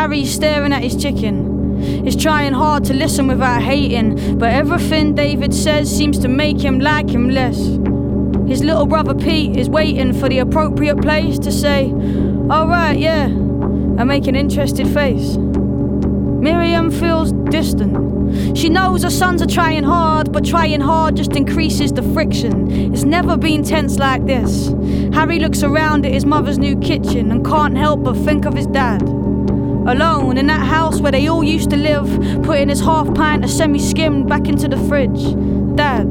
Harry's staring at his chicken. He's trying hard to listen without hating, but everything David says seems to make him like him less. His little brother Pete is waiting for the appropriate place to say, Alright, yeah, and make an interested face. Miriam feels distant. She knows her sons are trying hard, but trying hard just increases the friction. It's never been tense like this. Harry looks around at his mother's new kitchen and can't help but think of his dad. Alone in that house where they all used to live, putting his half pint of semi skimmed back into the fridge. Dad,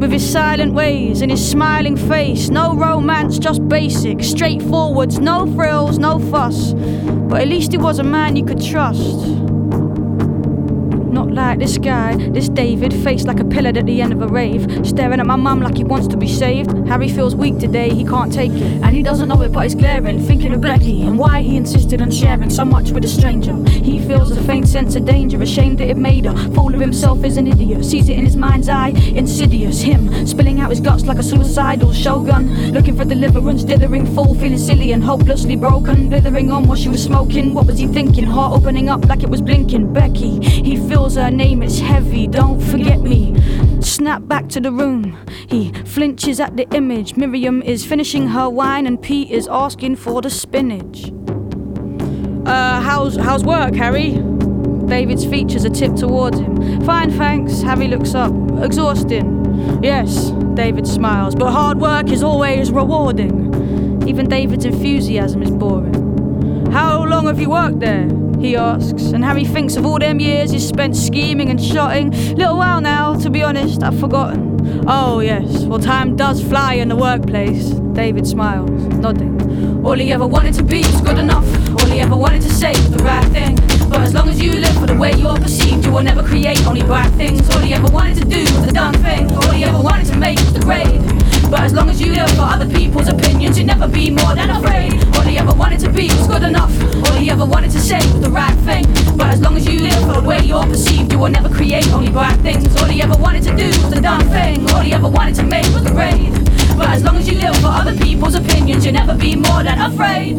with his silent ways and his smiling face, no romance, just basic, straightforwards, no frills, no fuss. But at least he was a man you could trust. Like this guy, this David, face like a pillar at the end of a rave, staring at my mum like he wants to be saved. Harry feels weak today, he can't take it. And he doesn't know it, but he's glaring, thinking of Becky and why he insisted on sharing so much with a stranger. He feels a faint sense of danger, ashamed that it made her. Fool of himself is an idiot, sees it in his mind's eye, insidious. Him spilling out his guts like a suicidal shogun, looking for deliverance, dithering full, feeling silly and hopelessly broken. Blithering on while she was smoking, what was he thinking? Heart opening up like it was blinking. Becky, he feels her name, it's heavy, don't forget me. Snap back to the room. He flinches at the image. Miriam is finishing her wine, and Pete is asking for the spinach. Uh, how's how's work, Harry? David's features are tipped towards him. Fine, thanks. Harry looks up. Exhausting. Yes, David smiles, but hard work is always rewarding. Even David's enthusiasm is boring. How long have you worked there? He asks, and Harry thinks of all them years he's spent scheming and shotting. Little while now, to be honest, I've forgotten. Oh, yes, well, time does fly in the workplace. David smiles, nodding. All he ever wanted to be was good enough. All he ever wanted to say was the right thing. But as long as you live for the way you're perceived, you will never create only bad things. All he ever wanted to do was the done thing. All he ever wanted to make was the grade. But as long as you live for other people's opinions, you'll never be more than afraid. All he ever wanted to be was good enough. All he ever wanted to say was the right thing. But as long as you live for the way you're perceived, you will never create only bad things. All he ever wanted to do was the dumb thing. All he ever wanted to make was the grade. But as long as you live for other people's opinions, you'll never be more than afraid.